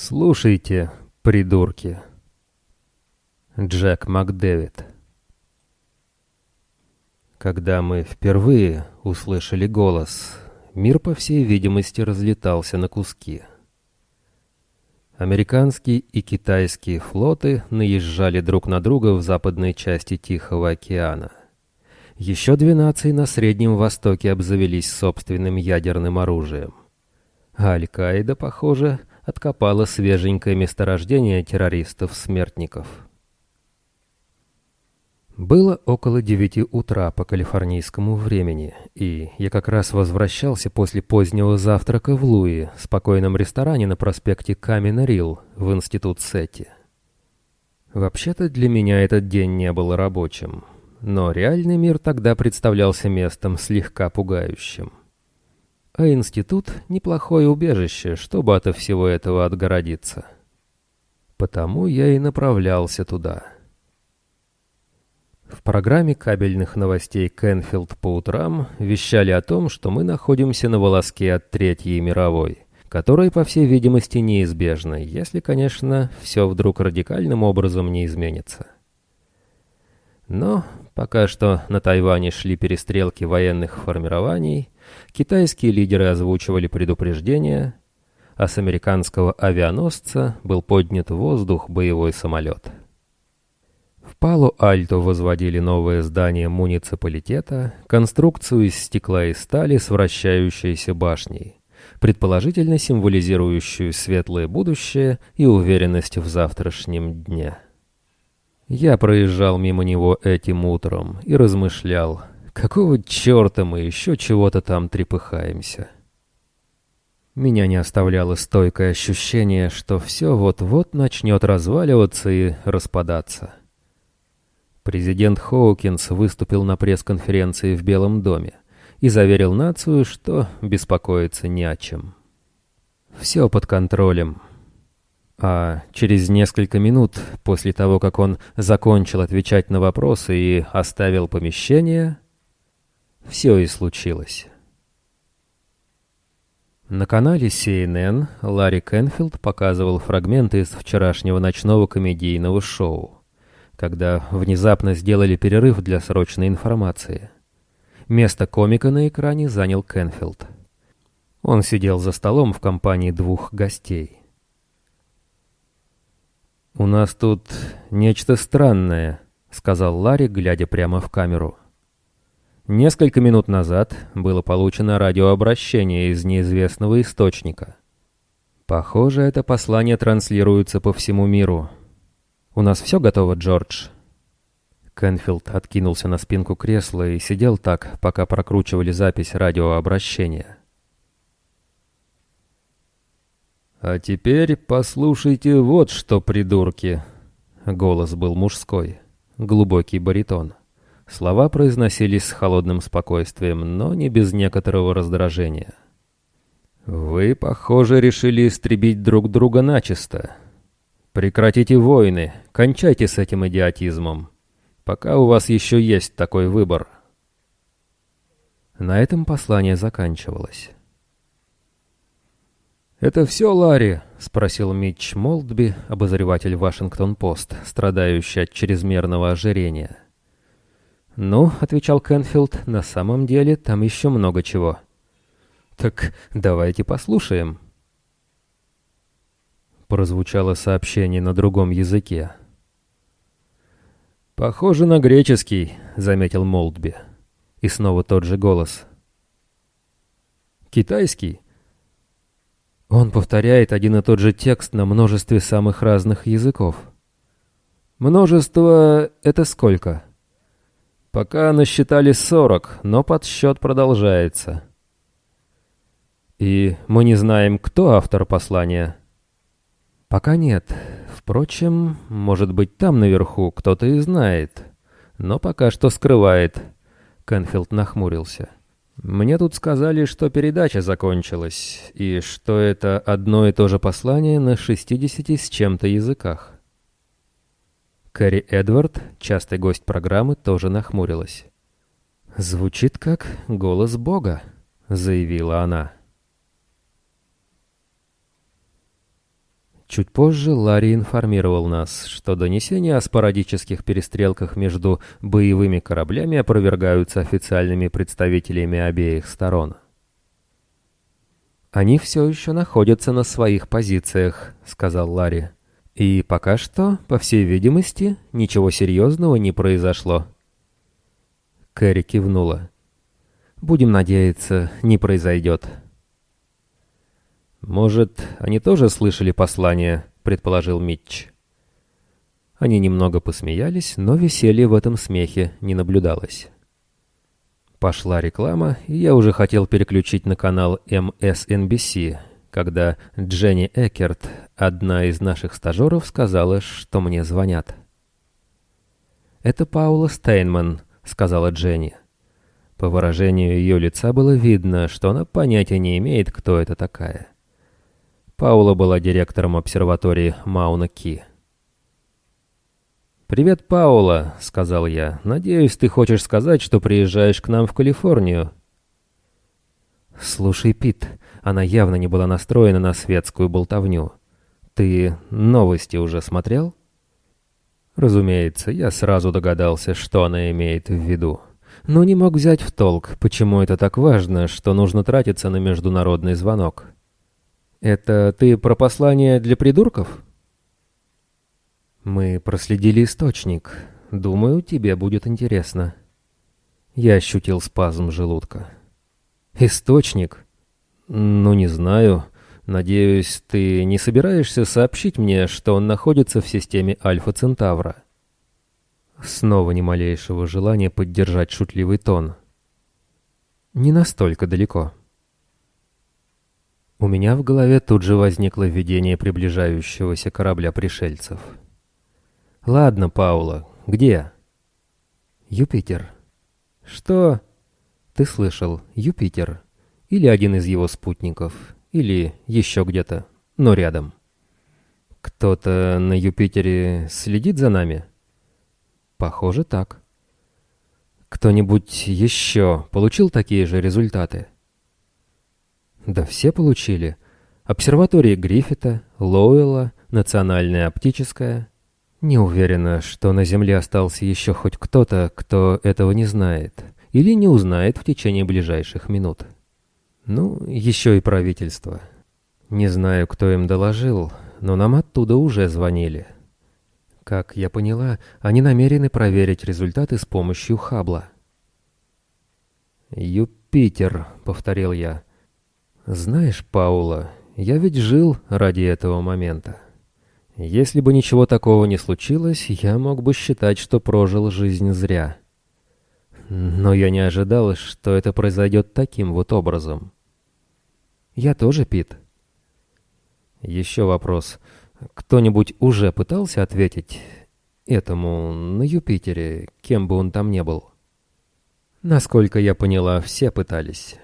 Слушайте, придурки. Джек Макдэвид. Когда мы впервые услышали голос, мир, по всей видимости, разлетался на куски. Американские и китайские флоты наезжали друг на друга в западной части Тихого океана. Еще две нации на Среднем Востоке обзавелись собственным ядерным оружием. Аль-Каида, похоже, откопала свеженькое месторождение террористов-смертников. Было около девяти утра по калифорнийскому времени, и я как раз возвращался после позднего завтрака в Луи, спокойном ресторане на проспекте Камина-Рилл в институт Сетти. Вообще-то для меня этот день не был рабочим, но реальный мир тогда представлялся местом слегка пугающим а институт — неплохое убежище, чтобы от всего этого отгородиться. Потому я и направлялся туда. В программе кабельных новостей «Кенфилд по утрам» вещали о том, что мы находимся на волоске от Третьей мировой, которая, по всей видимости, неизбежна, если, конечно, все вдруг радикальным образом не изменится. Но пока что на Тайване шли перестрелки военных формирований — Китайские лидеры озвучивали предупреждения, а с американского авианосца был поднят в воздух боевой самолет. В Палу-Альто возводили новое здание муниципалитета, конструкцию из стекла и стали с вращающейся башней, предположительно символизирующую светлое будущее и уверенность в завтрашнем дне. Я проезжал мимо него этим утром и размышлял, Какого черта мы еще чего-то там трепыхаемся? Меня не оставляло стойкое ощущение, что все вот-вот начнет разваливаться и распадаться. Президент Хоукинс выступил на пресс-конференции в Белом доме и заверил нацию, что беспокоиться не о чем. Все под контролем. А через несколько минут после того, как он закончил отвечать на вопросы и оставил помещение, все и случилось. На канале CNN Ларри Кенфилд показывал фрагменты из вчерашнего ночного комедийного шоу, когда внезапно сделали перерыв для срочной информации. Место комика на экране занял Кенфилд. Он сидел за столом в компании двух гостей. «У нас тут нечто странное», — сказал Ларри, глядя прямо в камеру. Несколько минут назад было получено радиообращение из неизвестного источника. Похоже, это послание транслируется по всему миру. У нас все готово, Джордж? Кенфилд откинулся на спинку кресла и сидел так, пока прокручивали запись радиообращения. «А теперь послушайте вот что, придурки!» Голос был мужской, глубокий баритон. Слова произносились с холодным спокойствием, но не без некоторого раздражения. «Вы, похоже, решили истребить друг друга начисто. Прекратите войны, кончайте с этим идиотизмом, пока у вас еще есть такой выбор». На этом послание заканчивалось. «Это все, Ларри?» — спросил Митч Молдби, обозреватель Вашингтон-Пост, страдающий от чрезмерного ожирения. «Ну», — отвечал Кенфилд, — «на самом деле там еще много чего». «Так давайте послушаем». Прозвучало сообщение на другом языке. «Похоже на греческий», — заметил Молдби. И снова тот же голос. «Китайский?» Он повторяет один и тот же текст на множестве самых разных языков. «Множество — это сколько?» Пока насчитали 40, но подсчет продолжается. И мы не знаем, кто автор послания. Пока нет. Впрочем, может быть, там наверху кто-то и знает. Но пока что скрывает. Кенфилд нахмурился. Мне тут сказали, что передача закончилась, и что это одно и то же послание на 60 с чем-то языках. Кэрри Эдвард, частый гость программы, тоже нахмурилась. «Звучит как голос Бога», — заявила она. Чуть позже Ларри информировал нас, что донесения о спорадических перестрелках между боевыми кораблями опровергаются официальными представителями обеих сторон. «Они все еще находятся на своих позициях», — сказал Ларри. «И пока что, по всей видимости, ничего серьезного не произошло». Кэрри кивнула. «Будем надеяться, не произойдет». «Может, они тоже слышали послание?» — предположил Митч. Они немного посмеялись, но веселья в этом смехе не наблюдалось. Пошла реклама, и я уже хотел переключить на канал MSNBC, когда Дженни Экерт, одна из наших стажеров, сказала, что мне звонят. «Это Паула Стейнман», — сказала Дженни. По выражению ее лица было видно, что она понятия не имеет, кто это такая. Паула была директором обсерватории Мауна-Ки. «Привет, Паула», — сказал я. «Надеюсь, ты хочешь сказать, что приезжаешь к нам в Калифорнию». «Слушай, Пит, она явно не была настроена на светскую болтовню. Ты новости уже смотрел?» Разумеется, я сразу догадался, что она имеет в виду. Но не мог взять в толк, почему это так важно, что нужно тратиться на международный звонок. «Это ты про послание для придурков?» «Мы проследили источник. Думаю, тебе будет интересно». Я ощутил спазм желудка. «Источник? Ну, не знаю. Надеюсь, ты не собираешься сообщить мне, что он находится в системе Альфа Центавра?» Снова ни малейшего желания поддержать шутливый тон. «Не настолько далеко». У меня в голове тут же возникло видение приближающегося корабля пришельцев. «Ладно, Паула, где?» «Юпитер». «Что?» «Ты слышал, Юпитер. Или один из его спутников. Или еще где-то, но рядом». «Кто-то на Юпитере следит за нами?» «Похоже, так». «Кто-нибудь еще получил такие же результаты?» Да все получили. Обсерватория Гриффита, Лоуэлла, Национальная оптическая. Не уверена, что на Земле остался еще хоть кто-то, кто этого не знает. Или не узнает в течение ближайших минут. Ну, еще и правительство. Не знаю, кто им доложил, но нам оттуда уже звонили. Как я поняла, они намерены проверить результаты с помощью Хабла. «Юпитер», — повторил я. Знаешь, Паула, я ведь жил ради этого момента. Если бы ничего такого не случилось, я мог бы считать, что прожил жизнь зря. Но я не ожидал, что это произойдет таким вот образом. Я тоже, Пит. Еще вопрос. Кто-нибудь уже пытался ответить этому на Юпитере, кем бы он там не был? Насколько я поняла, все пытались.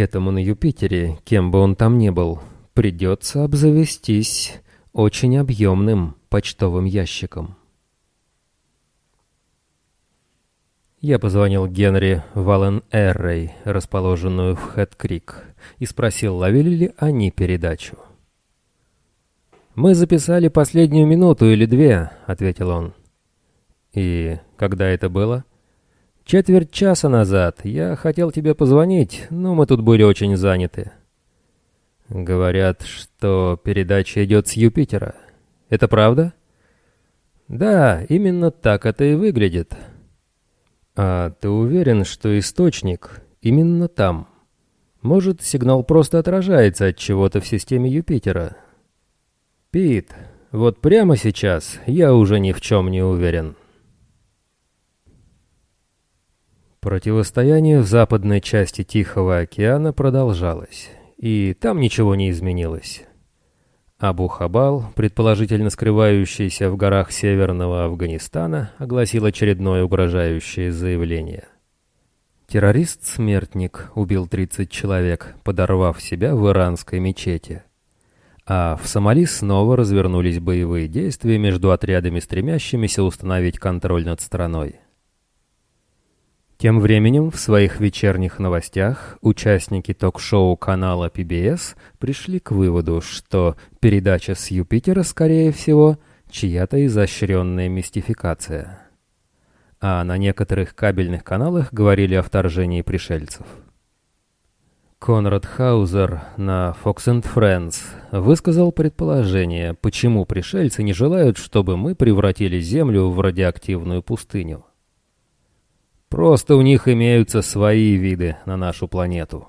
Этому на Юпитере, кем бы он там ни был, придется обзавестись очень объемным почтовым ящиком. Я позвонил Генри Вален Эррей, расположенную в Хэт-Крик, и спросил, ловили ли они передачу. «Мы записали последнюю минуту или две», — ответил он. «И когда это было?» Четверть часа назад я хотел тебе позвонить, но мы тут были очень заняты. Говорят, что передача идет с Юпитера. Это правда? Да, именно так это и выглядит. А ты уверен, что источник именно там? Может, сигнал просто отражается от чего-то в системе Юпитера? Пит, вот прямо сейчас я уже ни в чем не уверен. Противостояние в западной части Тихого океана продолжалось, и там ничего не изменилось. Абу-Хабал, предположительно скрывающийся в горах северного Афганистана, огласил очередное угрожающее заявление. Террорист-смертник убил 30 человек, подорвав себя в иранской мечети. А в Сомали снова развернулись боевые действия между отрядами, стремящимися установить контроль над страной. Тем временем в своих вечерних новостях участники ток-шоу канала PBS пришли к выводу, что передача с Юпитера, скорее всего, чья-то изощренная мистификация. А на некоторых кабельных каналах говорили о вторжении пришельцев. Конрад Хаузер на Fox and Friends высказал предположение, почему пришельцы не желают, чтобы мы превратили Землю в радиоактивную пустыню. Просто у них имеются свои виды на нашу планету.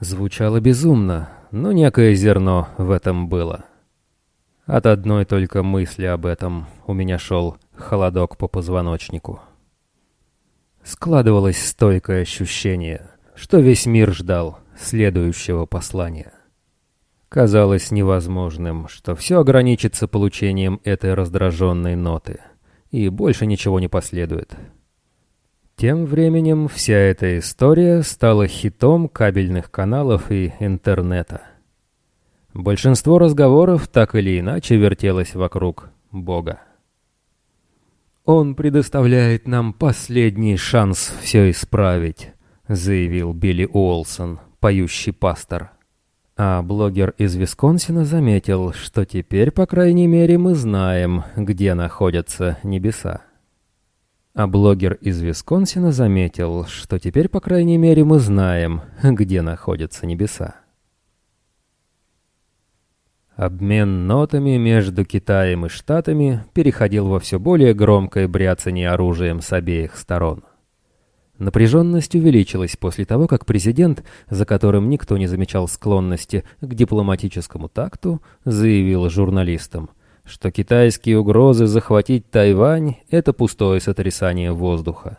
Звучало безумно, но некое зерно в этом было. От одной только мысли об этом у меня шел холодок по позвоночнику. Складывалось стойкое ощущение, что весь мир ждал следующего послания. Казалось невозможным, что все ограничится получением этой раздраженной ноты, и больше ничего не последует. Тем временем вся эта история стала хитом кабельных каналов и интернета. Большинство разговоров так или иначе вертелось вокруг Бога. «Он предоставляет нам последний шанс все исправить», — заявил Билли Уолсон, поющий пастор. А блогер из Висконсина заметил, что теперь, по крайней мере, мы знаем, где находятся небеса. А блогер из Висконсина заметил, что теперь, по крайней мере, мы знаем, где находятся небеса. Обмен нотами между Китаем и Штатами переходил во все более громкое бряцание оружием с обеих сторон. Напряженность увеличилась после того, как президент, за которым никто не замечал склонности к дипломатическому такту, заявил журналистам, что китайские угрозы захватить Тайвань — это пустое сотрясание воздуха.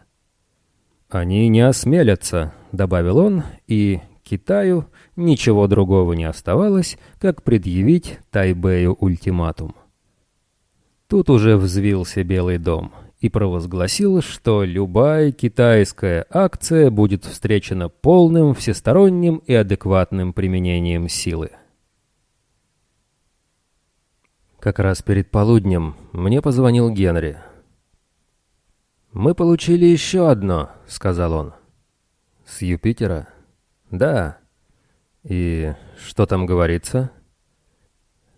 «Они не осмелятся», — добавил он, и Китаю ничего другого не оставалось, как предъявить Тайбэю ультиматум. Тут уже взвился Белый дом и провозгласил, что любая китайская акция будет встречена полным, всесторонним и адекватным применением силы. Как раз перед полуднем мне позвонил Генри. «Мы получили еще одно», — сказал он. «С Юпитера?» «Да». «И что там говорится?»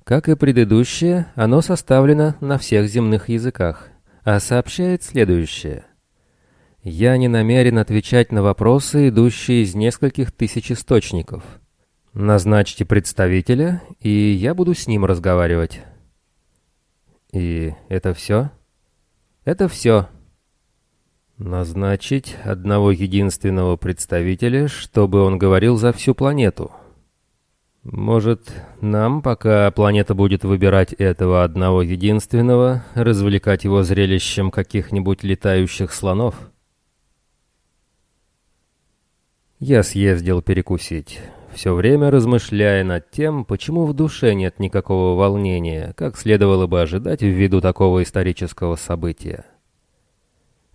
Как и предыдущее, оно составлено на всех земных языках, а сообщает следующее. Я не намерен отвечать на вопросы, идущие из нескольких тысяч источников. Назначьте представителя, и я буду с ним разговаривать. И это все? Это все. Назначить одного единственного представителя, чтобы он говорил за всю планету. Может, нам, пока планета будет выбирать этого одного единственного, развлекать его зрелищем каких-нибудь летающих слонов? Я съездил перекусить все время размышляя над тем, почему в душе нет никакого волнения, как следовало бы ожидать ввиду такого исторического события.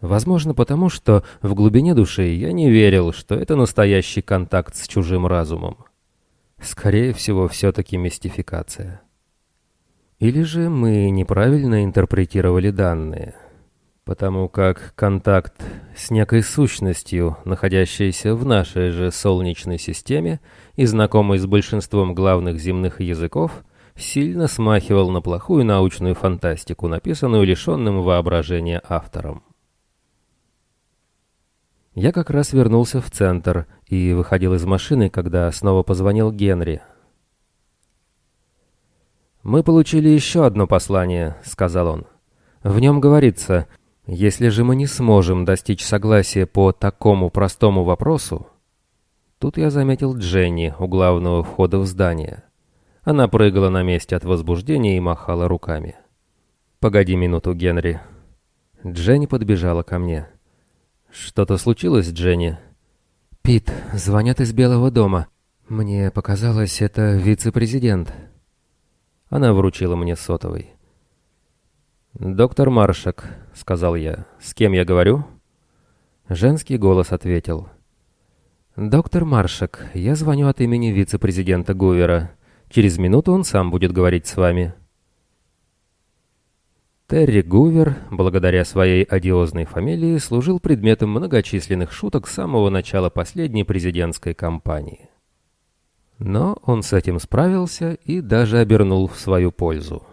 Возможно, потому что в глубине души я не верил, что это настоящий контакт с чужим разумом. Скорее всего, все-таки мистификация. Или же мы неправильно интерпретировали данные потому как контакт с некой сущностью, находящейся в нашей же Солнечной системе и знакомой с большинством главных земных языков, сильно смахивал на плохую научную фантастику, написанную лишенным воображения автором. Я как раз вернулся в центр и выходил из машины, когда снова позвонил Генри. «Мы получили еще одно послание», — сказал он. «В нем говорится, если же мы не сможем достичь согласия по такому простому вопросу... Тут я заметил Дженни у главного входа в здание. Она прыгала на месте от возбуждения и махала руками. «Погоди минуту, Генри». Дженни подбежала ко мне. «Что-то случилось, Дженни?» «Пит, звонят из Белого дома. Мне показалось, это вице-президент». Она вручила мне сотовый. «Доктор Маршак», — сказал я. «С кем я говорю?» Женский голос ответил. «Доктор Маршак, я звоню от имени вице-президента Гувера. Через минуту он сам будет говорить с вами». Терри Гувер, благодаря своей одиозной фамилии, служил предметом многочисленных шуток с самого начала последней президентской кампании. Но он с этим справился и даже обернул в свою пользу.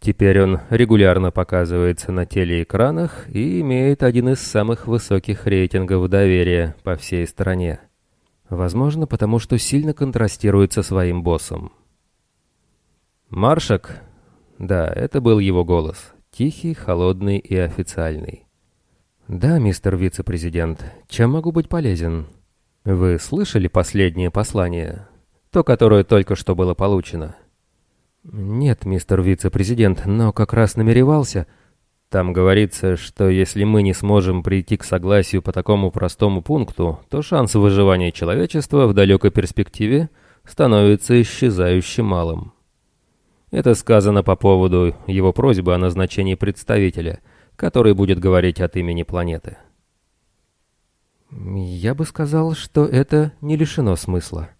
Теперь он регулярно показывается на телеэкранах и имеет один из самых высоких рейтингов доверия по всей стране. Возможно, потому что сильно контрастирует со своим боссом. «Маршак?» Да, это был его голос. Тихий, холодный и официальный. «Да, мистер вице-президент, чем могу быть полезен?» «Вы слышали последнее послание? То, которое только что было получено?» «Нет, мистер вице-президент, но как раз намеревался...» Там говорится, что если мы не сможем прийти к согласию по такому простому пункту, то шанс выживания человечества в далекой перспективе становится исчезающе малым. Это сказано по поводу его просьбы о назначении представителя, который будет говорить от имени планеты. Я бы сказал, что это не лишено смысла.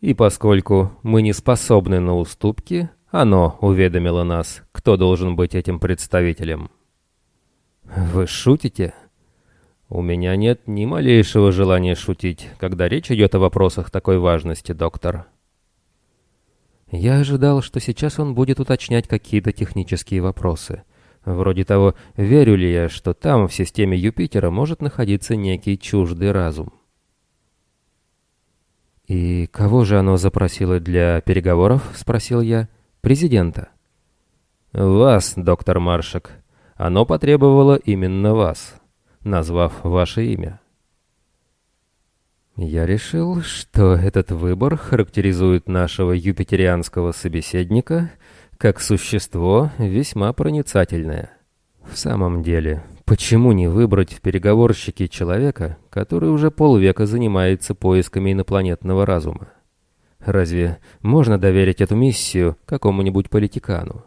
И поскольку мы не способны на уступки, оно уведомило нас, кто должен быть этим представителем. Вы шутите? У меня нет ни малейшего желания шутить, когда речь идет о вопросах такой важности, доктор. Я ожидал, что сейчас он будет уточнять какие-то технические вопросы. Вроде того, верю ли я, что там, в системе Юпитера, может находиться некий чуждый разум. «И кого же оно запросило для переговоров?» — спросил я. «Президента». «Вас, доктор Маршак. Оно потребовало именно вас, назвав ваше имя». Я решил, что этот выбор характеризует нашего юпитерианского собеседника как существо весьма проницательное. В самом деле, почему не выбрать в переговорщике человека, который уже полвека занимается поисками инопланетного разума? Разве можно доверить эту миссию какому-нибудь политикану?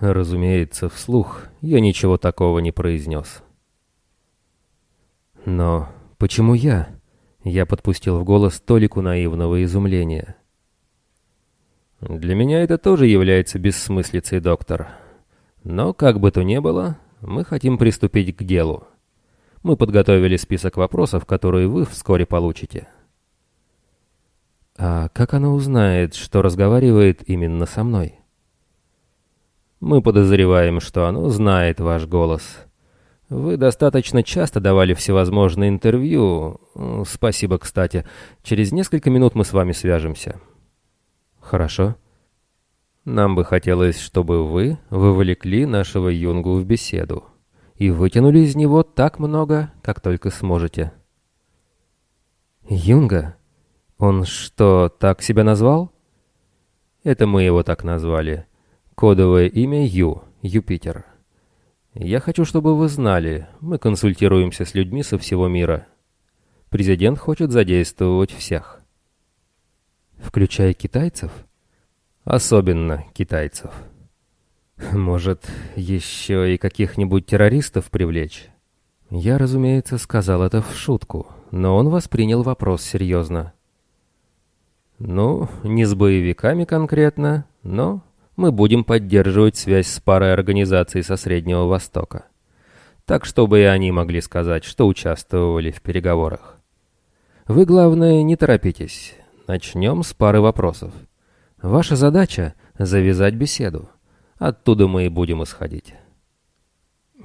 Разумеется, вслух я ничего такого не произнес. Но почему я? Я подпустил в голос толику наивного изумления. «Для меня это тоже является бессмыслицей, доктор. Но, как бы то ни было, мы хотим приступить к делу. Мы подготовили список вопросов, которые вы вскоре получите». «А как она узнает, что разговаривает именно со мной?» «Мы подозреваем, что оно знает ваш голс». Вы достаточно часто давали всевозможные интервью. Спасибо, кстати. Через несколько минут мы с вами свяжемся. Хорошо. Нам бы хотелось, чтобы вы вовлекли нашего Юнгу в беседу и вытянули из него так много, как только сможете. Юнга? Он что, так себя назвал? Это мы его так назвали. Кодовое имя Ю, Юпитер. Я хочу, чтобы вы знали, мы консультируемся с людьми со всего мира. Президент хочет задействовать всех. Включая китайцев? Особенно китайцев. Может, еще и каких-нибудь террористов привлечь? Я, разумеется, сказал это в шутку, но он воспринял вопрос серьезно. Ну, не с боевиками конкретно, но мы будем поддерживать связь с парой организаций со Среднего Востока. Так, чтобы и они могли сказать, что участвовали в переговорах. Вы, главное, не торопитесь. Начнем с пары вопросов. Ваша задача — завязать беседу. Оттуда мы и будем исходить.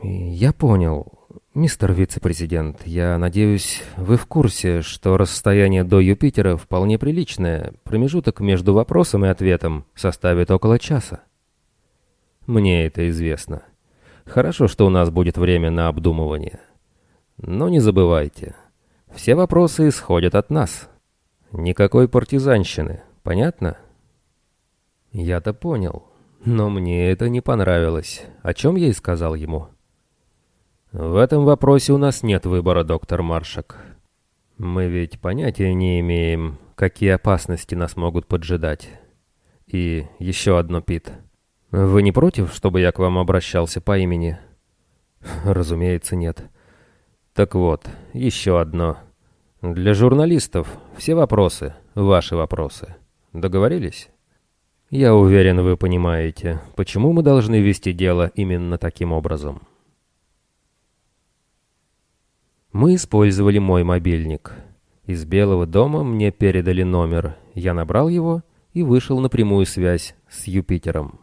Я понял. «Мистер вице-президент, я надеюсь, вы в курсе, что расстояние до Юпитера вполне приличное. Промежуток между вопросом и ответом составит около часа». «Мне это известно. Хорошо, что у нас будет время на обдумывание. Но не забывайте, все вопросы исходят от нас. Никакой партизанщины, понятно?» «Я-то понял, но мне это не понравилось, о чем я и сказал ему». В этом вопросе у нас нет выбора, доктор Маршак. Мы ведь понятия не имеем, какие опасности нас могут поджидать. И еще одно, Пит. Вы не против, чтобы я к вам обращался по имени? Разумеется, нет. Так вот, еще одно. Для журналистов все вопросы, ваши вопросы. Договорились? Я уверен, вы понимаете, почему мы должны вести дело именно таким образом. Мы использовали мой мобильник. Из Белого дома мне передали номер. Я набрал его и вышел на прямую связь с Юпитером.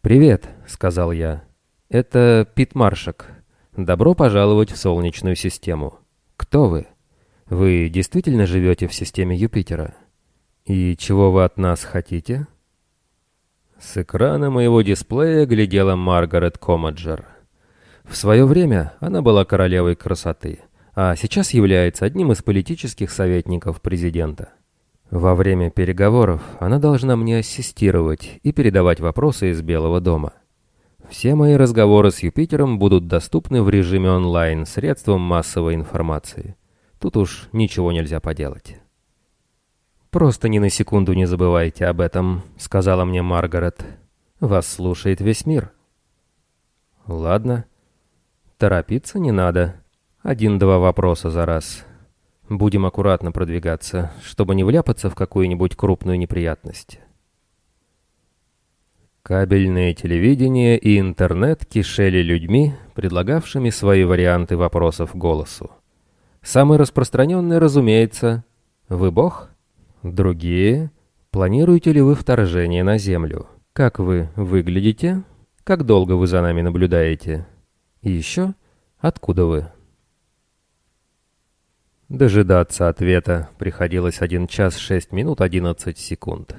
«Привет», — сказал я. «Это Пит Маршак. Добро пожаловать в Солнечную систему. Кто вы? Вы действительно живете в системе Юпитера? И чего вы от нас хотите?» С экрана моего дисплея глядела Маргарет Комаджер. В свое время она была королевой красоты — а сейчас является одним из политических советников президента. Во время переговоров она должна мне ассистировать и передавать вопросы из Белого дома. Все мои разговоры с Юпитером будут доступны в режиме онлайн средством массовой информации. Тут уж ничего нельзя поделать. «Просто ни на секунду не забывайте об этом», — сказала мне Маргарет. «Вас слушает весь мир». «Ладно. Торопиться не надо. Один-два вопроса за раз. Будем аккуратно продвигаться, чтобы не вляпаться в какую-нибудь крупную неприятность. Кабельное телевидение и интернет кишели людьми, предлагавшими свои варианты вопросов голосу. Самый распространенный, разумеется, «Вы бог?» Другие «Планируете ли вы вторжение на Землю?» «Как вы выглядите?» «Как долго вы за нами наблюдаете?» И еще «Откуда вы?» Дожидаться ответа приходилось 1 час 6 минут 11 секунд.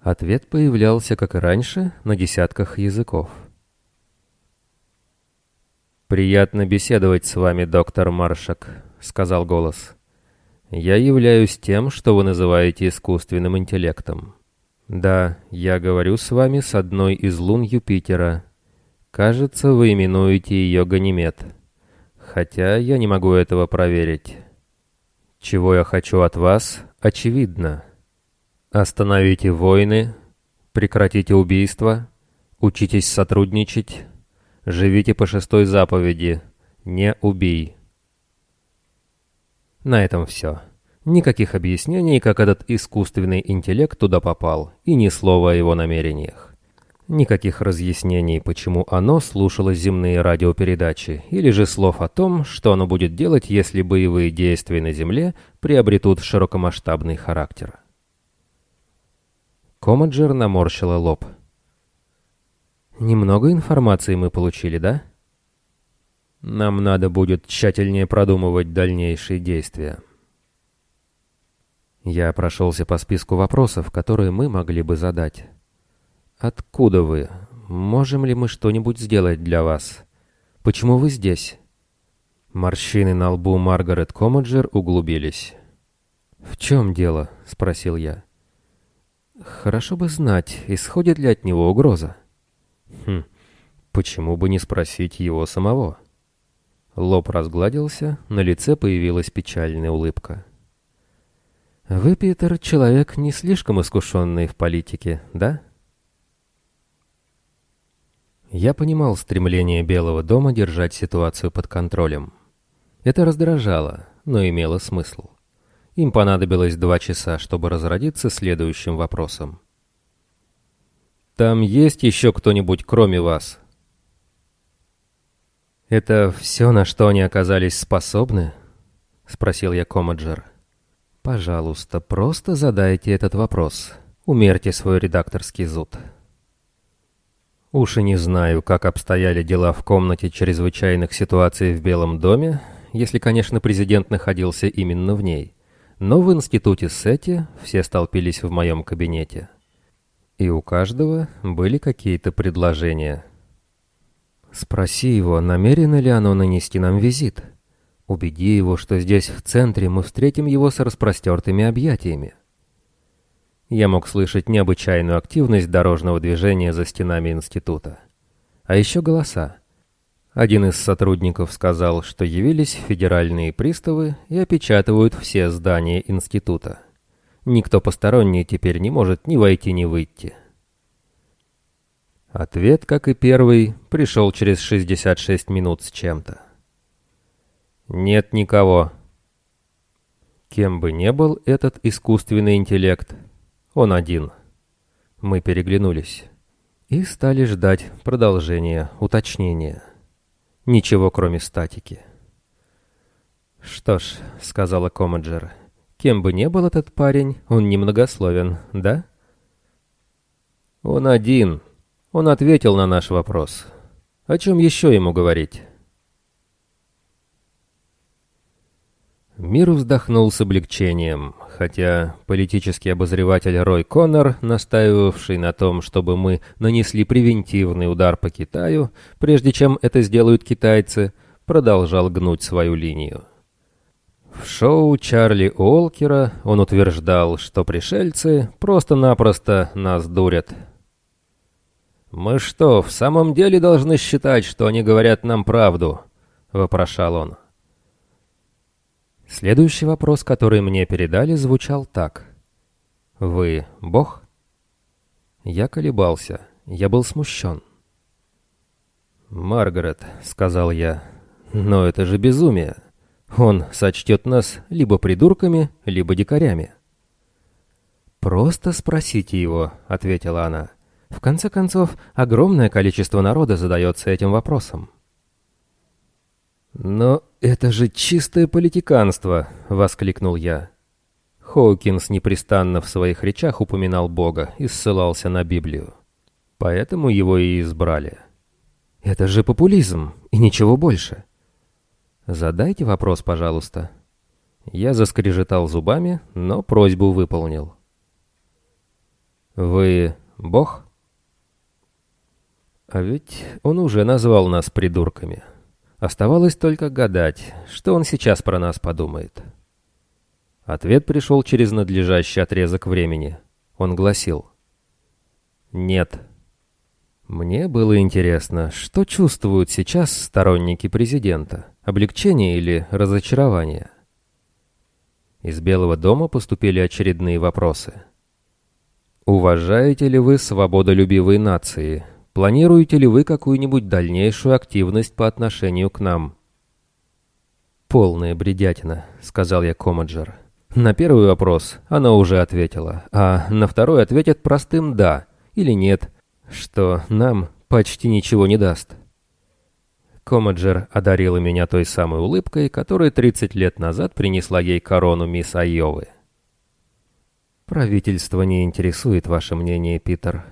Ответ появлялся, как и раньше, на десятках языков. «Приятно беседовать с вами, доктор Маршак», — сказал голос. «Я являюсь тем, что вы называете искусственным интеллектом. Да, я говорю с вами с одной из лун Юпитера. Кажется, вы именуете ее Ганимед. Хотя я не могу этого проверить». Чего я хочу от вас, очевидно. Остановите войны, прекратите убийства, учитесь сотрудничать, живите по шестой заповеди «Не убей». На этом все. Никаких объяснений, как этот искусственный интеллект туда попал, и ни слова о его намерениях. Никаких разъяснений, почему оно слушало земные радиопередачи, или же слов о том, что оно будет делать, если боевые действия на Земле приобретут широкомасштабный характер. Комаджер наморщила лоб. «Немного информации мы получили, да?» «Нам надо будет тщательнее продумывать дальнейшие действия». Я прошелся по списку вопросов, которые мы могли бы задать. «Откуда вы? Можем ли мы что-нибудь сделать для вас? Почему вы здесь?» Морщины на лбу Маргарет Комаджер углубились. «В чем дело?» — спросил я. «Хорошо бы знать, исходит ли от него угроза». «Хм, почему бы не спросить его самого?» Лоб разгладился, на лице появилась печальная улыбка. «Вы, Питер, человек не слишком искушенный в политике, да?» Я понимал стремление Белого дома держать ситуацию под контролем. Это раздражало, но имело смысл. Им понадобилось два часа, чтобы разродиться следующим вопросом. «Там есть еще кто-нибудь, кроме вас?» «Это все, на что они оказались способны?» — спросил я Комаджер. «Пожалуйста, просто задайте этот вопрос. Умерьте свой редакторский зуд». Уж и не знаю, как обстояли дела в комнате чрезвычайных ситуаций в Белом доме, если, конечно, президент находился именно в ней. Но в институте Сети все столпились в моем кабинете. И у каждого были какие-то предложения. Спроси его, намерено ли оно нанести нам визит. Убеди его, что здесь в центре мы встретим его с распростертыми объятиями. Я мог слышать необычайную активность дорожного движения за стенами института. А еще голоса. Один из сотрудников сказал, что явились федеральные приставы и опечатывают все здания института. Никто посторонний теперь не может ни войти, ни выйти. Ответ, как и первый, пришел через 66 минут с чем-то. «Нет никого». Кем бы ни был этот искусственный интеллект, Он один. Мы переглянулись и стали ждать продолжения, уточнения. Ничего, кроме статики. «Что ж», — сказала Комаджер, — «кем бы ни был этот парень, он немногословен, да?» «Он один. Он ответил на наш вопрос. О чем еще ему говорить?» Мир вздохнул с облегчением, хотя политический обозреватель Рой Коннор, настаивавший на том, чтобы мы нанесли превентивный удар по Китаю, прежде чем это сделают китайцы, продолжал гнуть свою линию. В шоу Чарли Уолкера он утверждал, что пришельцы просто-напросто нас дурят. «Мы что, в самом деле должны считать, что они говорят нам правду?» — вопрошал он. Следующий вопрос, который мне передали, звучал так. «Вы Бог?» Я колебался. Я был смущен. «Маргарет», — сказал я, — «но это же безумие. Он сочтет нас либо придурками, либо дикарями». «Просто спросите его», — ответила она. «В конце концов, огромное количество народа задается этим вопросом». «Но это же чистое политиканство!» — воскликнул я. Хоукинс непрестанно в своих речах упоминал Бога и ссылался на Библию. Поэтому его и избрали. «Это же популизм, и ничего больше!» «Задайте вопрос, пожалуйста». Я заскрежетал зубами, но просьбу выполнил. «Вы Бог?» А ведь он уже назвал нас придурками. Оставалось только гадать, что он сейчас про нас подумает. Ответ пришел через надлежащий отрезок времени. Он гласил «Нет». Мне было интересно, что чувствуют сейчас сторонники президента, облегчение или разочарование. Из Белого дома поступили очередные вопросы. Уважаете ли вы свободолюбивые нации? Планируете ли вы какую-нибудь дальнейшую активность по отношению к нам?» «Полная бредятина», — сказал я Комаджер. На первый вопрос она уже ответила, а на второй ответит простым «да» или «нет», что нам почти ничего не даст. Комаджер одарила меня той самой улыбкой, которая 30 лет назад принесла ей корону мисс Айовы. «Правительство не интересует ваше мнение, Питер»,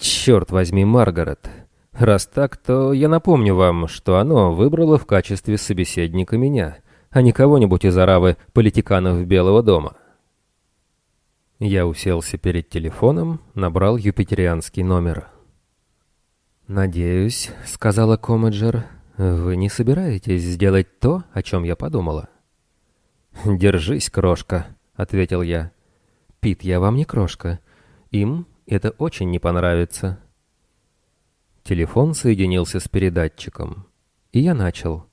Черт возьми, Маргарет. Раз так, то я напомню вам, что оно выбрало в качестве собеседника меня, а не кого-нибудь из аравы политиканов Белого дома. Я уселся перед телефоном, набрал юпитерианский номер. «Надеюсь», — сказала Комеджер, — «вы не собираетесь сделать то, о чем я подумала?» «Держись, крошка», — ответил я. «Пит, я вам не крошка. Им это очень не понравится. Телефон соединился с передатчиком. И я начал.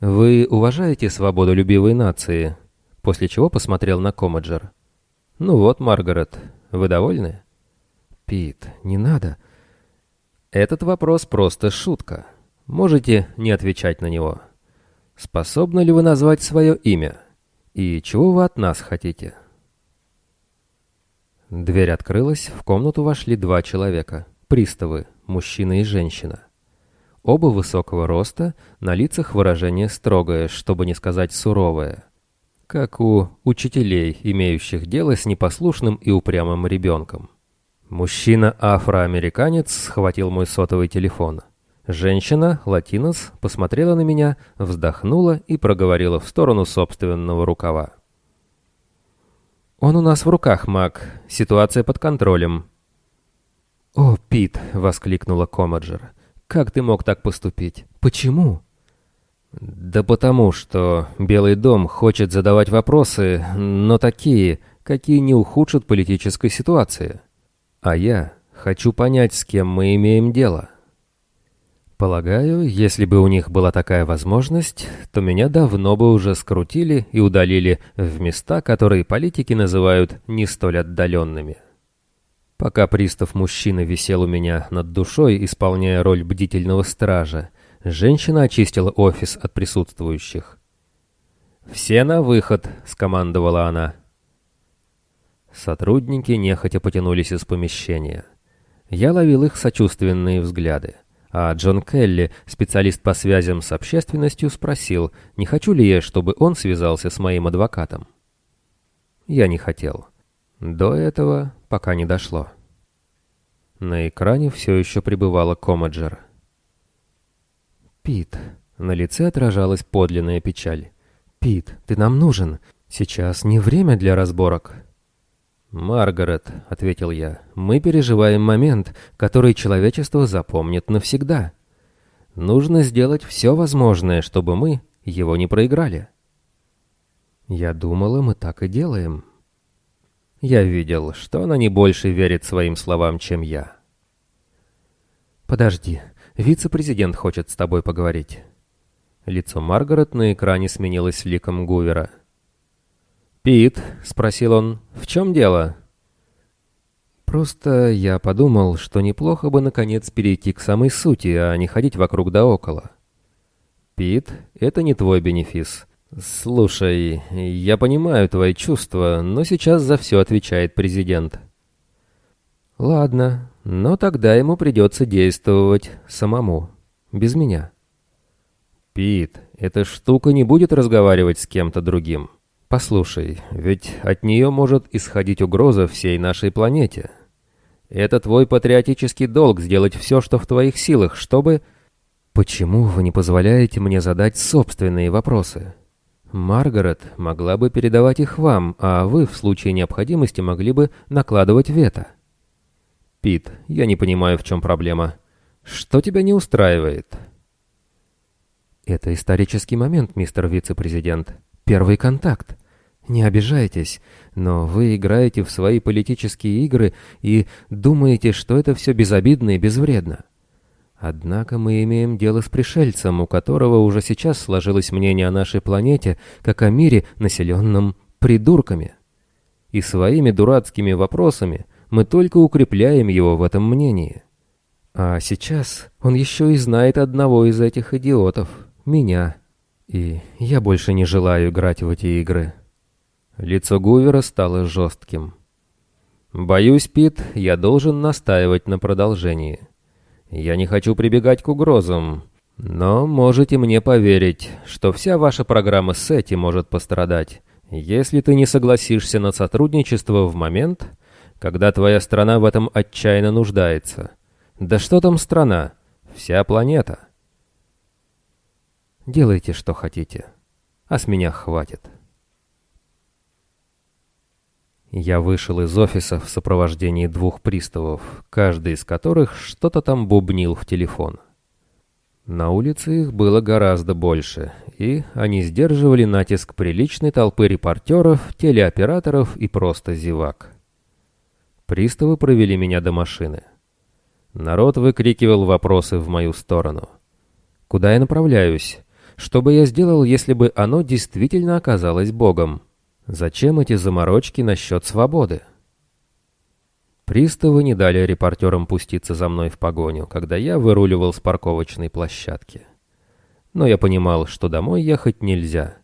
«Вы уважаете свободолюбивые нации?» После чего посмотрел на Комаджер. «Ну вот, Маргарет, вы довольны?» «Пит, не надо». «Этот вопрос просто шутка. Можете не отвечать на него. Способны ли вы назвать свое имя? И чего вы от нас хотите?» Дверь открылась, в комнату вошли два человека. Приставы, мужчина и женщина. Оба высокого роста, на лицах выражение строгое, чтобы не сказать суровое. Как у учителей, имеющих дело с непослушным и упрямым ребенком. Мужчина-афроамериканец схватил мой сотовый телефон. Женщина, латинос, посмотрела на меня, вздохнула и проговорила в сторону собственного рукава. «Он у нас в руках, Мак. Ситуация под контролем». «О, Пит!» — воскликнула Комаджер. «Как ты мог так поступить? Почему?» «Да потому, что Белый дом хочет задавать вопросы, но такие, какие не ухудшат политической ситуации. А я хочу понять, с кем мы имеем дело». Полагаю, если бы у них была такая возможность, то меня давно бы уже скрутили и удалили в места, которые политики называют не столь отдаленными. Пока пристав мужчина висел у меня над душой, исполняя роль бдительного стража, женщина очистила офис от присутствующих. «Все на выход», — скомандовала она. Сотрудники нехотя потянулись из помещения. Я ловил их сочувственные взгляды. А Джон Келли, специалист по связям с общественностью, спросил, не хочу ли я, чтобы он связался с моим адвокатом. Я не хотел. До этого пока не дошло. На экране все еще пребывала Комаджер. «Пит». На лице отражалась подлинная печаль. «Пит, ты нам нужен. Сейчас не время для разборок». «Маргарет», — ответил я, — «мы переживаем момент, который человечество запомнит навсегда. Нужно сделать все возможное, чтобы мы его не проиграли». «Я думала, мы так и делаем». Я видел, что она не больше верит своим словам, чем я. «Подожди, вице-президент хочет с тобой поговорить». Лицо Маргарет на экране сменилось ликом Гувера. «Пит», — спросил он, — «в чем дело?» «Просто я подумал, что неплохо бы наконец перейти к самой сути, а не ходить вокруг да около». «Пит, это не твой бенефис. Слушай, я понимаю твои чувства, но сейчас за все отвечает президент». «Ладно, но тогда ему придется действовать самому, без меня». «Пит, эта штука не будет разговаривать с кем-то другим. Послушай, ведь от нее может исходить угроза всей нашей планете. Это твой патриотический долг сделать все, что в твоих силах, чтобы...» «Почему вы не позволяете мне задать собственные вопросы?» «Маргарет могла бы передавать их вам, а вы в случае необходимости могли бы накладывать вето». «Пит, я не понимаю, в чем проблема. Что тебя не устраивает?» Это исторический момент, мистер вице-президент. Первый контакт. Не обижайтесь, но вы играете в свои политические игры и думаете, что это все безобидно и безвредно. Однако мы имеем дело с пришельцем, у которого уже сейчас сложилось мнение о нашей планете, как о мире, населенном придурками. И своими дурацкими вопросами мы только укрепляем его в этом мнении. А сейчас он еще и знает одного из этих идиотов меня. И я больше не желаю играть в эти игры. Лицо Гувера стало жестким. «Боюсь, Пит, я должен настаивать на продолжении. Я не хочу прибегать к угрозам, но можете мне поверить, что вся ваша программа Сети может пострадать, если ты не согласишься на сотрудничество в момент, когда твоя страна в этом отчаянно нуждается. Да что там страна? Вся планета». Делайте, что хотите. А с меня хватит. Я вышел из офиса в сопровождении двух приставов, каждый из которых что-то там бубнил в телефон. На улице их было гораздо больше, и они сдерживали натиск приличной толпы репортеров, телеоператоров и просто зевак. Приставы провели меня до машины. Народ выкрикивал вопросы в мою сторону. Куда я направляюсь? Что бы я сделал, если бы оно действительно оказалось Богом? Зачем эти заморочки насчет свободы? Приставы не дали репортерам пуститься за мной в погоню, когда я выруливал с парковочной площадки. Но я понимал, что домой ехать нельзя.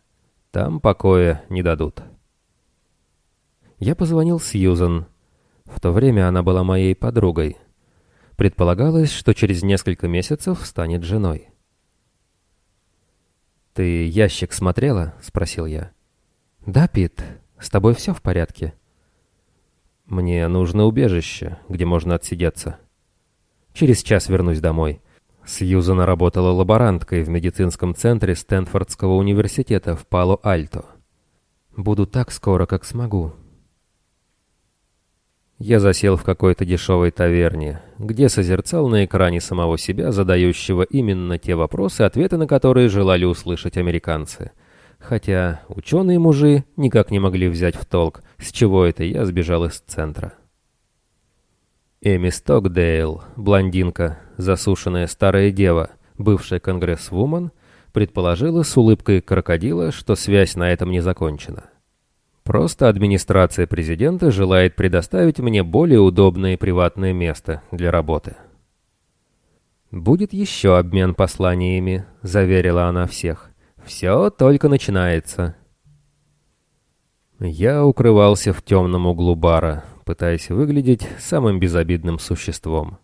Там покоя не дадут. Я позвонил Сьюзан. В то время она была моей подругой. Предполагалось, что через несколько месяцев станет женой. «Ты ящик смотрела?» — спросил я. «Да, Пит. С тобой все в порядке?» «Мне нужно убежище, где можно отсидеться. Через час вернусь домой». Сьюзана работала лаборанткой в медицинском центре Стэнфордского университета в Пало-Альто. «Буду так скоро, как смогу. Я засел в какой-то дешевой таверне, где созерцал на экране самого себя, задающего именно те вопросы, ответы на которые желали услышать американцы. Хотя ученые-мужи никак не могли взять в толк, с чего это я сбежал из центра. Эми Стокдейл, блондинка, засушенная старая дева, бывшая конгрессвумен, предположила с улыбкой крокодила, что связь на этом не закончена. Просто администрация президента желает предоставить мне более удобное приватное место для работы. «Будет еще обмен посланиями», — заверила она всех. «Все только начинается». Я укрывался в темном углу бара, пытаясь выглядеть самым безобидным существом.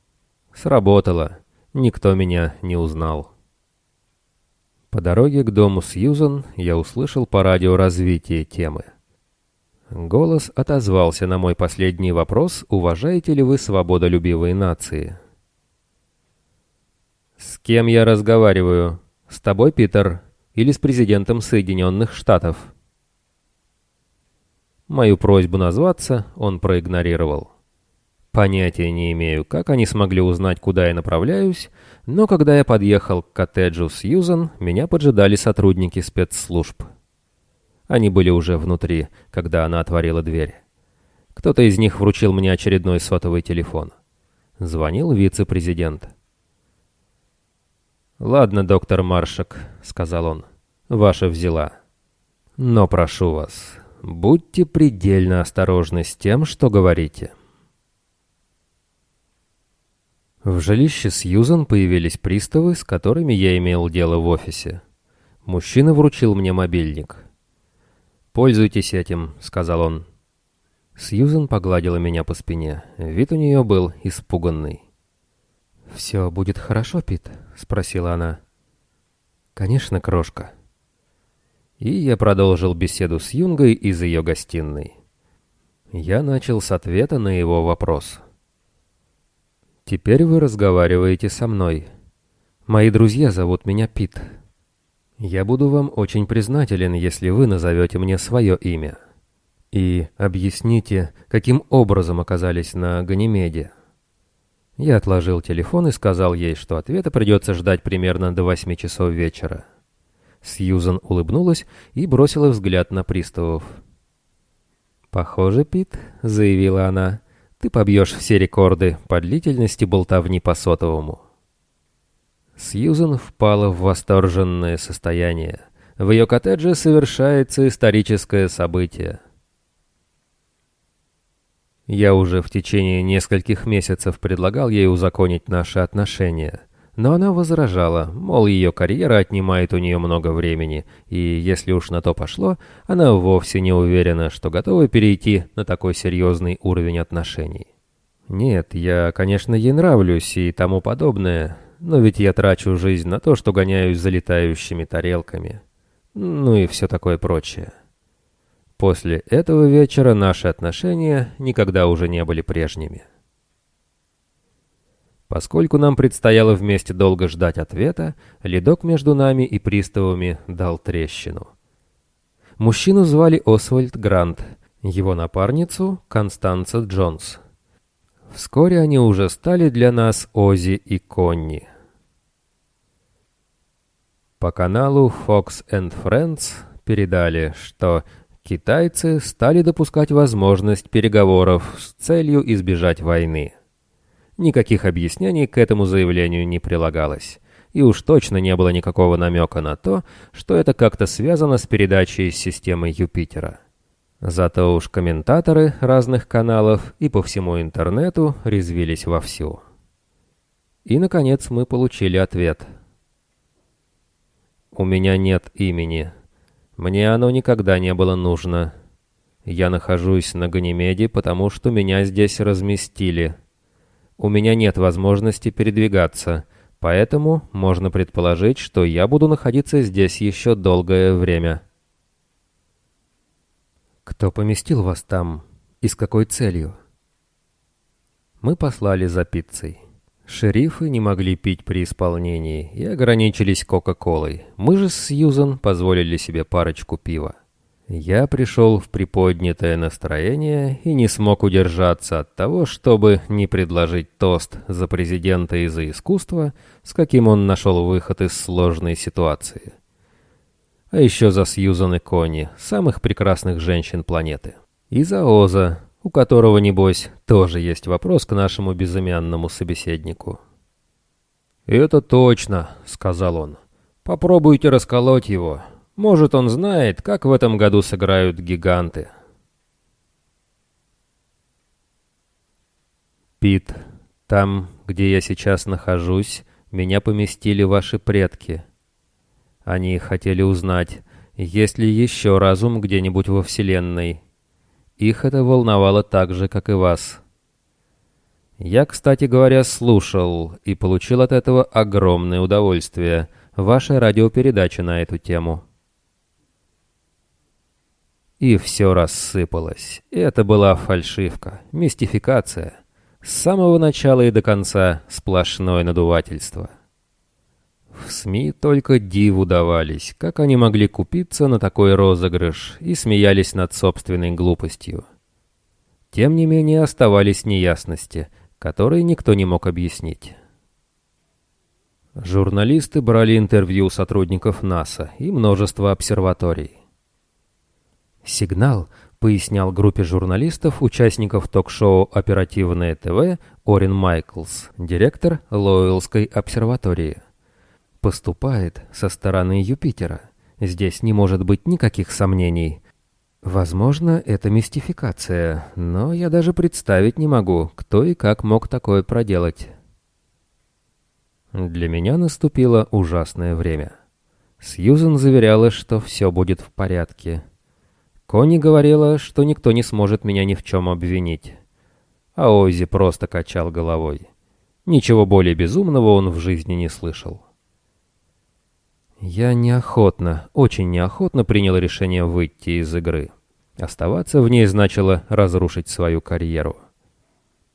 Сработало. Никто меня не узнал. По дороге к дому Сьюзан я услышал по радио развитие темы. Голос отозвался на мой последний вопрос, уважаете ли вы свободолюбивые нации. «С кем я разговариваю? С тобой, Питер, или с президентом Соединенных Штатов?» Мою просьбу назваться он проигнорировал. Понятия не имею, как они смогли узнать, куда я направляюсь, но когда я подъехал к коттеджу Сьюзан, меня поджидали сотрудники спецслужб. Они были уже внутри, когда она отворила дверь. Кто-то из них вручил мне очередной сотовый телефон. Звонил вице-президент. «Ладно, доктор Маршак», — сказал он, — «ваша взяла. Но прошу вас, Будьте предельно осторожны с тем, что говорите. В жилище Сьюзан появились приставы, с которыми я имел дело в офисе. Мужчина вручил мне мобильник. «Пользуйтесь этим», — сказал он. Сьюзан погладила меня по спине. Вид у нее был испуганный. «Все будет хорошо, Пит?» — спросила она. «Конечно, крошка». И я продолжил беседу с Юнгой из ее гостиной. Я начал с ответа на его вопрос. «Теперь вы разговариваете со мной. Мои друзья зовут меня Пит. Я буду вам очень признателен, если вы назовете мне свое имя. И объясните, каким образом оказались на Ганимеде». Я отложил телефон и сказал ей, что ответа придется ждать примерно до восьми часов вечера. Сьюзан улыбнулась и бросила взгляд на приставов. «Похоже, Пит», — заявила она, — «ты побьешь все рекорды по длительности болтовни по сотовому». Сьюзан впала в восторженное состояние. В ее коттедже совершается историческое событие. Я уже в течение нескольких месяцев предлагал ей узаконить наши отношения — но она возражала, мол, ее карьера отнимает у нее много времени, и если уж на то пошло, она вовсе не уверена, что готова перейти на такой серьезный уровень отношений. Нет, я, конечно, ей нравлюсь и тому подобное, но ведь я трачу жизнь на то, что гоняюсь за летающими тарелками. Ну и все такое прочее. После этого вечера наши отношения никогда уже не были прежними. Поскольку нам предстояло вместе долго ждать ответа, ледок между нами и приставами дал трещину. Мужчину звали Освальд Грант, его напарницу — Констанца Джонс. Вскоре они уже стали для нас Ози и Конни. По каналу Fox and Friends передали, что китайцы стали допускать возможность переговоров с целью избежать войны. Никаких объяснений к этому заявлению не прилагалось. И уж точно не было никакого намека на то, что это как-то связано с передачей системы Юпитера. Зато уж комментаторы разных каналов и по всему интернету резвились вовсю. И, наконец, мы получили ответ. «У меня нет имени. Мне оно никогда не было нужно. Я нахожусь на Ганимеде, потому что меня здесь разместили». У меня нет возможности передвигаться, поэтому можно предположить, что я буду находиться здесь еще долгое время. Кто поместил вас там и с какой целью? Мы послали за пиццей. Шерифы не могли пить при исполнении и ограничились Кока-Колой. Мы же с Сьюзан позволили себе парочку пива. Я пришел в приподнятое настроение и не смог удержаться от того, чтобы не предложить тост за президента и за искусство, с каким он нашел выход из сложной ситуации. А еще за Сьюзан и Конни, самых прекрасных женщин планеты. И за Оза, у которого, небось, тоже есть вопрос к нашему безымянному собеседнику. «Это точно», — сказал он. «Попробуйте расколоть его». Может, он знает, как в этом году сыграют гиганты. Пит, там, где я сейчас нахожусь, меня поместили ваши предки. Они хотели узнать, есть ли еще разум где-нибудь во Вселенной, Их это волновало так же, как и вас. Я, кстати говоря, слушал и получил от этого огромное удовольствие. Ваша радиопередача на эту тему. И все рассыпалось. Это была фальшивка, мистификация. С самого начала и до конца сплошное надувательство. В СМИ только диву давались, как они могли купиться на такой розыгрыш и смеялись над собственной глупостью. Тем не менее оставались неясности, которые никто не мог объяснить. Журналисты брали интервью сотрудников НАСА и множество обсерваторий. «Сигнал», — пояснял группе журналистов, участников ток-шоу «Оперативное ТВ» Орин Майклс, директор Лоуэллской обсерватории. «Поступает со стороны Юпитера. Здесь не может быть никаких сомнений. Возможно, это мистификация, но я даже представить не могу, кто и как мог такое проделать». Для меня наступило ужасное время. Сьюзен заверяла, что все будет в порядке. Конни говорила, что никто не сможет меня ни в чем обвинить. А Оззи просто качал головой. Ничего более безумного он в жизни не слышал. Я неохотно, очень неохотно принял решение выйти из игры. Оставаться в ней значило разрушить свою карьеру.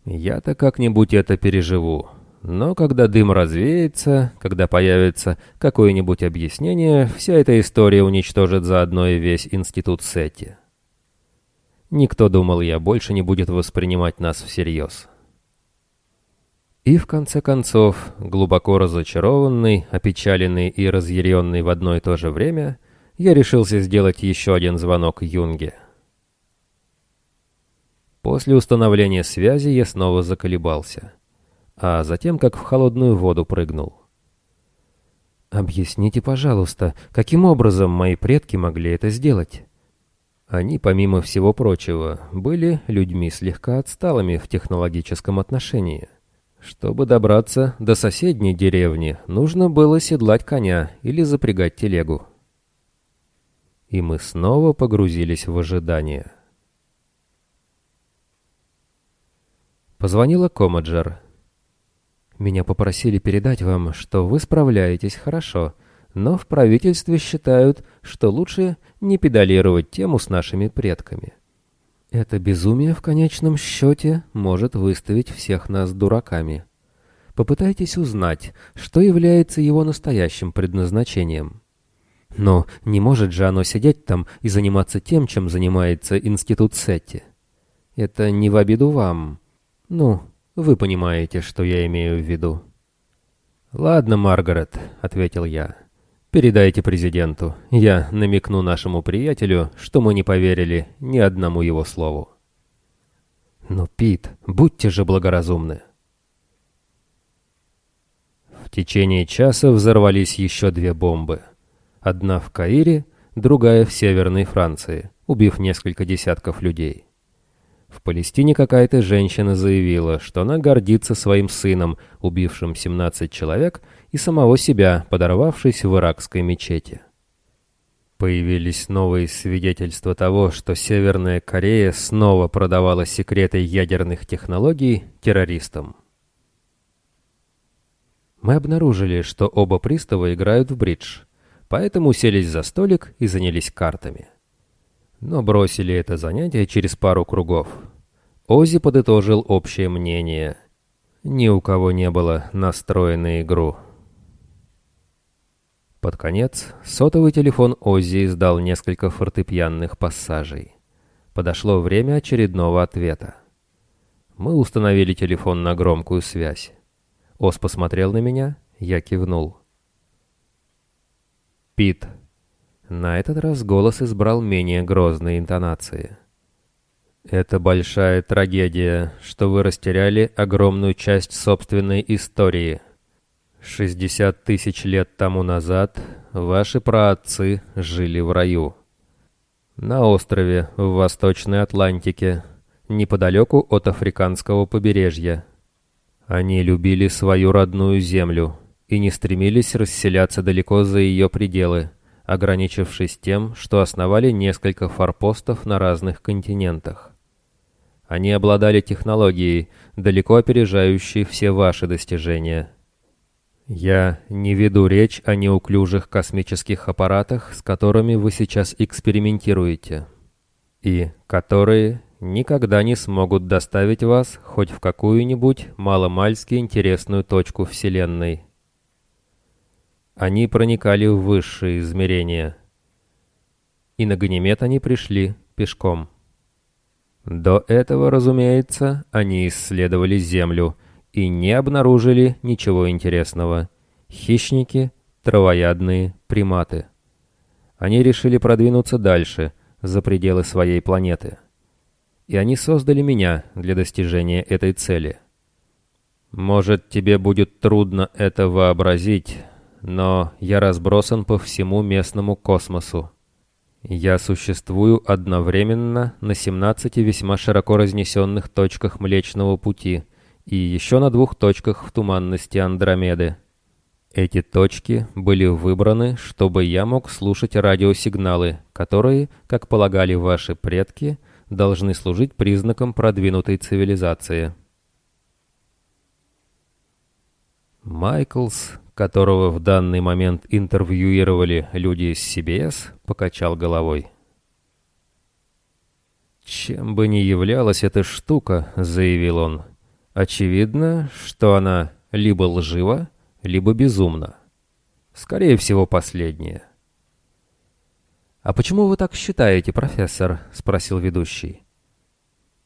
Я-то как-нибудь это переживу. Но когда дым развеется, когда появится какое-нибудь объяснение, вся эта история уничтожит заодно и весь институт Сетти. Никто, думал я, больше не будет воспринимать нас всерьез. И в конце концов, глубоко разочарованный, опечаленный и разъяренный в одно и то же время, я решился сделать еще один звонок Юнге. После установления связи я снова заколебался а затем как в холодную воду прыгнул. «Объясните, пожалуйста, каким образом мои предки могли это сделать?» Они, помимо всего прочего, были людьми слегка отсталыми в технологическом отношении. Чтобы добраться до соседней деревни, нужно было седлать коня или запрягать телегу. И мы снова погрузились в ожидание. Позвонила Комаджер. Меня попросили передать вам, что вы справляетесь хорошо, но в правительстве считают, что лучше не педалировать тему с нашими предками. Это безумие в конечном счете может выставить всех нас дураками. Попытайтесь узнать, что является его настоящим предназначением. Но не может же оно сидеть там и заниматься тем, чем занимается Институт Сетти. Это не в обиду вам. Ну, вы понимаете, что я имею в виду. «Ладно, Маргарет», — ответил я. «Передайте президенту. Я намекну нашему приятелю, что мы не поверили ни одному его слову». «Ну, Пит, будьте же благоразумны». В течение часа взорвались еще две бомбы. Одна в Каире, другая в Северной Франции, убив несколько десятков людей. В Палестине какая-то женщина заявила, что она гордится своим сыном, убившим 17 человек, и самого себя, подорвавшись в иракской мечети. Появились новые свидетельства того, что Северная Корея снова продавала секреты ядерных технологий террористам. Мы обнаружили, что оба пристава играют в бридж, поэтому уселись за столик и занялись картами но бросили это занятие через пару кругов. Ози подытожил общее мнение. Ни у кого не было настроена игру. Под конец сотовый телефон Оззи издал несколько фортепианных пассажей. Подошло время очередного ответа. Мы установили телефон на громкую связь. Оз посмотрел на меня, я кивнул. «Пит», на этот раз голос избрал менее грозные интонации. «Это большая трагедия, что вы растеряли огромную часть собственной истории. 60 тысяч лет тому назад ваши праотцы жили в раю. На острове в Восточной Атлантике, неподалеку от африканского побережья. Они любили свою родную землю и не стремились расселяться далеко за ее пределы» ограничившись тем, что основали несколько форпостов на разных континентах. Они обладали технологией, далеко опережающей все ваши достижения. Я не веду речь о неуклюжих космических аппаратах, с которыми вы сейчас экспериментируете, и которые никогда не смогут доставить вас хоть в какую-нибудь маломальски интересную точку Вселенной. Они проникали в высшие измерения. И на Ганимед они пришли пешком. До этого, разумеется, они исследовали Землю и не обнаружили ничего интересного. Хищники, травоядные, приматы. Они решили продвинуться дальше, за пределы своей планеты. И они создали меня для достижения этой цели. Может, тебе будет трудно это вообразить, но я разбросан по всему местному космосу. Я существую одновременно на 17 весьма широко разнесенных точках Млечного Пути и еще на двух точках в туманности Андромеды. Эти точки были выбраны, чтобы я мог слушать радиосигналы, которые, как полагали ваши предки, должны служить признаком продвинутой цивилизации. Майклс которого в данный момент интервьюировали люди из CBS, покачал головой. «Чем бы ни являлась эта штука», — заявил он, — «очевидно, что она либо лжива, либо безумна. Скорее всего, последнее». «А почему вы так считаете, профессор?» — спросил ведущий.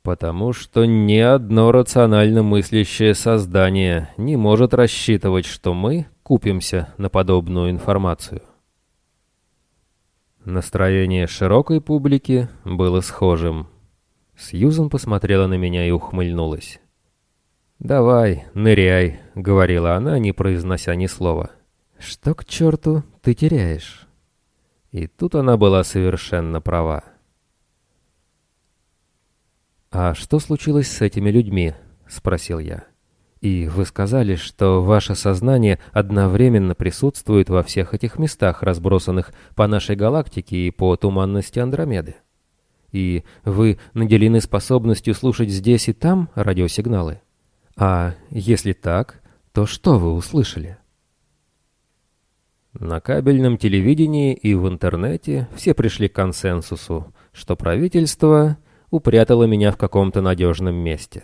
Потому что ни одно рационально мыслящее создание не может рассчитывать, что мы купимся на подобную информацию. Настроение широкой публики было схожим. Сьюзан посмотрела на меня и ухмыльнулась. «Давай, ныряй», — говорила она, не произнося ни слова. «Что к черту ты теряешь?» И тут она была совершенно права. «А что случилось с этими людьми?» — спросил я. «И вы сказали, что ваше сознание одновременно присутствует во всех этих местах, разбросанных по нашей галактике и по туманности Андромеды. И вы наделены способностью слушать здесь и там радиосигналы? А если так, то что вы услышали?» На кабельном телевидении и в интернете все пришли к консенсусу, что правительство упрятала меня в каком-то надежном месте.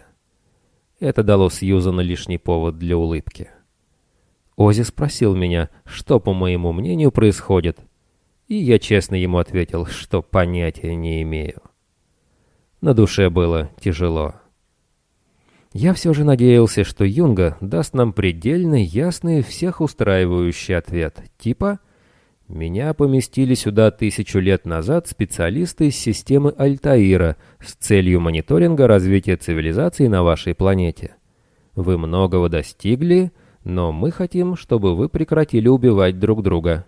Это дало Сьюзану лишний повод для улыбки. Ози спросил меня, что, по моему мнению, происходит, и я честно ему ответил, что понятия не имею. На душе было тяжело. Я все же надеялся, что Юнга даст нам предельно ясный всех устраивающий ответ, типа — меня поместили сюда тысячу лет назад специалисты из системы Альтаира с целью мониторинга развития цивилизации на вашей планете. Вы многого достигли, но мы хотим, чтобы вы прекратили убивать друг друга.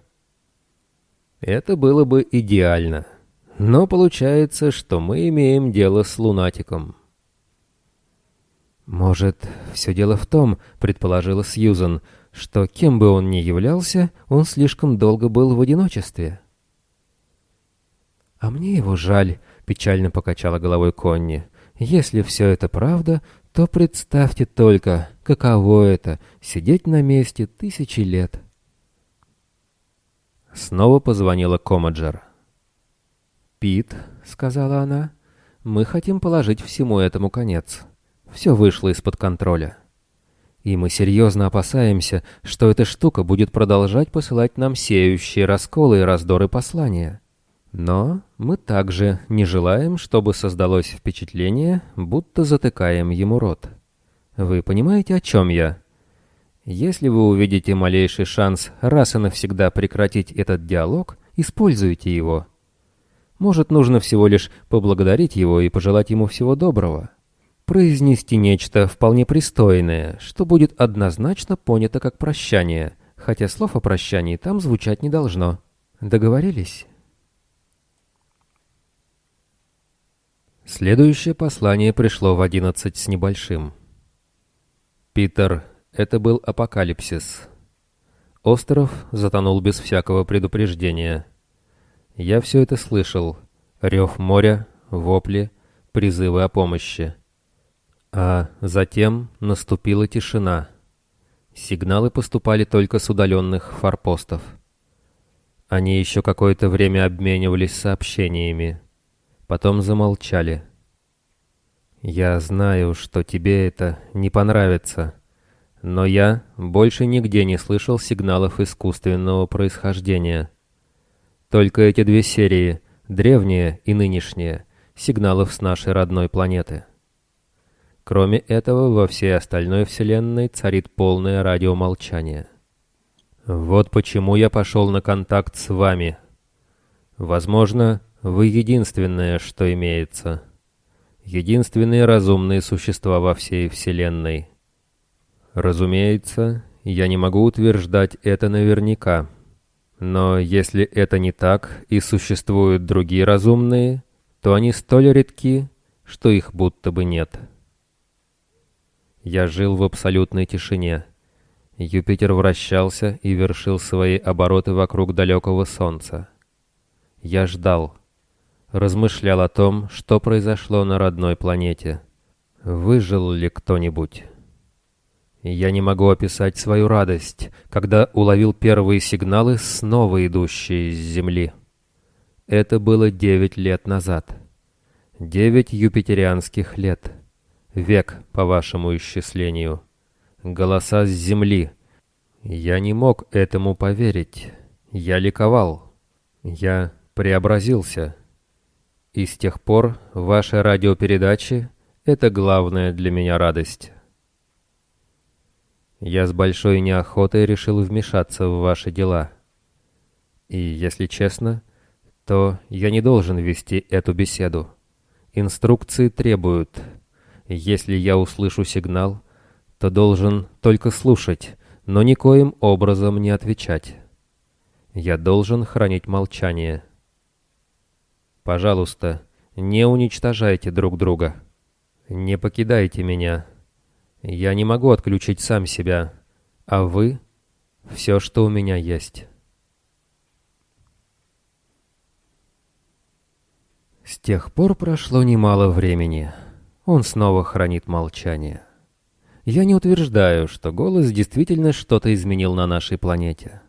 Это было бы идеально. Но получается, что мы имеем дело с лунатиком. «Может, все дело в том, — предположила Сьюзан, — что кем бы он ни являлся, он слишком долго был в одиночестве. «А мне его жаль», — печально покачала головой Конни. «Если все это правда, то представьте только, каково это — сидеть на месте тысячи лет». Снова позвонила Комаджер. «Пит», — сказала она, — «мы хотим положить всему этому конец. Все вышло из-под контроля». И мы серьезно опасаемся, что эта штука будет продолжать посылать нам сеющие расколы и раздоры послания. Но мы также не желаем, чтобы создалось впечатление, будто затыкаем ему рот. Вы понимаете, о чем я? Если вы увидите малейший шанс раз и навсегда прекратить этот диалог, используйте его. Может, нужно всего лишь поблагодарить его и пожелать ему всего доброго произнести нечто вполне пристойное, что будет однозначно понято как прощание, хотя слов о прощании там звучать не должно. Договорились? Следующее послание пришло в одиннадцать с небольшим. Питер, это был апокалипсис. Остров затонул без всякого предупреждения. Я все это слышал. Рев моря, вопли, призывы о помощи. А затем наступила тишина. Сигналы поступали только с удаленных форпостов. Они еще какое-то время обменивались сообщениями. Потом замолчали. «Я знаю, что тебе это не понравится», но я больше нигде не слышал сигналов искусственного происхождения. Только эти две серии, древние и нынешние, сигналов с нашей родной планеты. Кроме этого, во всей остальной Вселенной царит полное радиомолчание. Вот почему я пошел на контакт с вами. Возможно, вы единственное, что имеется. Единственные разумные существа во всей Вселенной — Разумеется, я не могу утверждать это наверняка. Но если это не так и существуют другие разумные, то они столь редки, что их будто бы нет. Я жил в абсолютной тишине. Юпитер вращался и вершил свои обороты вокруг далекого Солнца. Я ждал, размышлял о том, что произошло на родной планете. Выжил ли кто-нибудь? Я не могу описать свою радость, когда уловил первые сигналы, снова идущие с Земли. Это было девять лет назад. Девять юпитерианских лет. Век, по вашему исчислению. Голоса с Земли. Я не мог этому поверить. Я ликовал. Я преобразился. И с тех пор ваши радиопередачи — это главная для меня радость. Я с большой неохотой решил вмешаться в ваши дела. И, если честно, то я не должен вести эту беседу. Инструкции требуют. Если я услышу сигнал, то должен только слушать, но никоим образом не отвечать. Я должен хранить молчание. Пожалуйста, не уничтожайте друг друга. Не покидайте меня. Я не могу отключить сам себя, а вы — все, что у меня есть. С тех пор прошло немало времени. Он снова хранит молчание. Я не утверждаю, что голос действительно что-то изменил на нашей планете.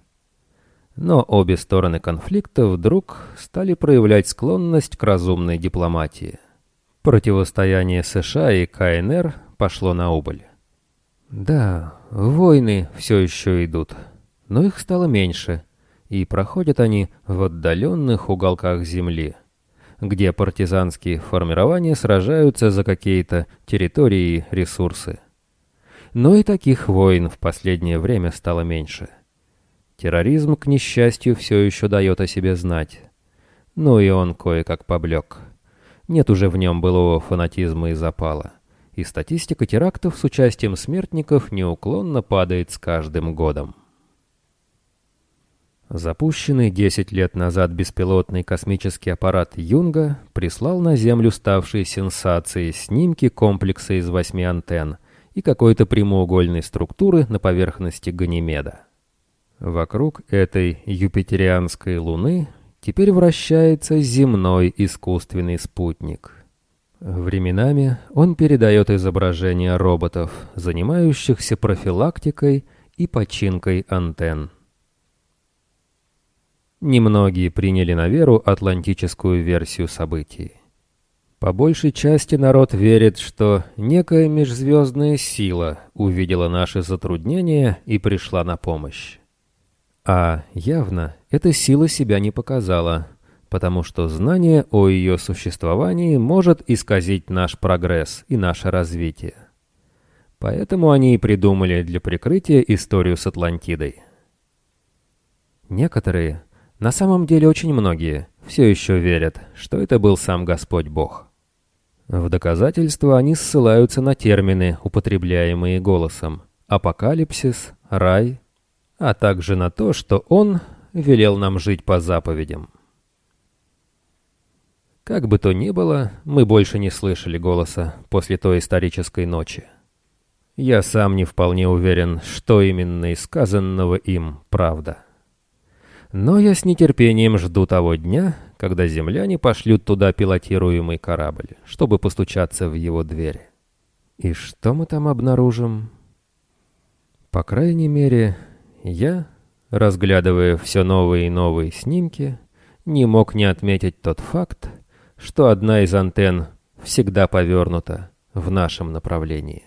Но обе стороны конфликта вдруг стали проявлять склонность к разумной дипломатии. Противостояние США и КНР пошло на убыль. Да, войны все еще идут, но их стало меньше, и проходят они в отдаленных уголках земли, где партизанские формирования сражаются за какие-то территории и ресурсы. Но и таких войн в последнее время стало меньше. Терроризм, к несчастью, все еще дает о себе знать. Но и он кое-как поблек. Нет уже в нем былого фанатизма и запала и статистика терактов с участием смертников неуклонно падает с каждым годом. Запущенный 10 лет назад беспилотный космический аппарат Юнга прислал на Землю ставшие сенсацией снимки комплекса из восьми антенн и какой-то прямоугольной структуры на поверхности Ганимеда. Вокруг этой юпитерианской Луны теперь вращается земной искусственный спутник — Временами он передает изображения роботов, занимающихся профилактикой и починкой антенн. Немногие приняли на веру атлантическую версию событий. По большей части народ верит, что некая межзвездная сила увидела наши затруднения и пришла на помощь. А явно эта сила себя не показала, потому что знание о ее существовании может исказить наш прогресс и наше развитие. Поэтому они и придумали для прикрытия историю с Атлантидой. Некоторые, на самом деле очень многие, все еще верят, что это был сам Господь Бог. В доказательство они ссылаются на термины, употребляемые голосом «апокалипсис», «рай», а также на то, что Он велел нам жить по заповедям. Как бы то ни было, мы больше не слышали голоса после той исторической ночи. Я сам не вполне уверен, что именно из сказанного им правда. Но я с нетерпением жду того дня, когда земляне пошлют туда пилотируемый корабль, чтобы постучаться в его двери. И что мы там обнаружим? По крайней мере, я, разглядывая все новые и новые снимки, не мог не отметить тот факт, что одна из антенн всегда повернута в нашем направлении.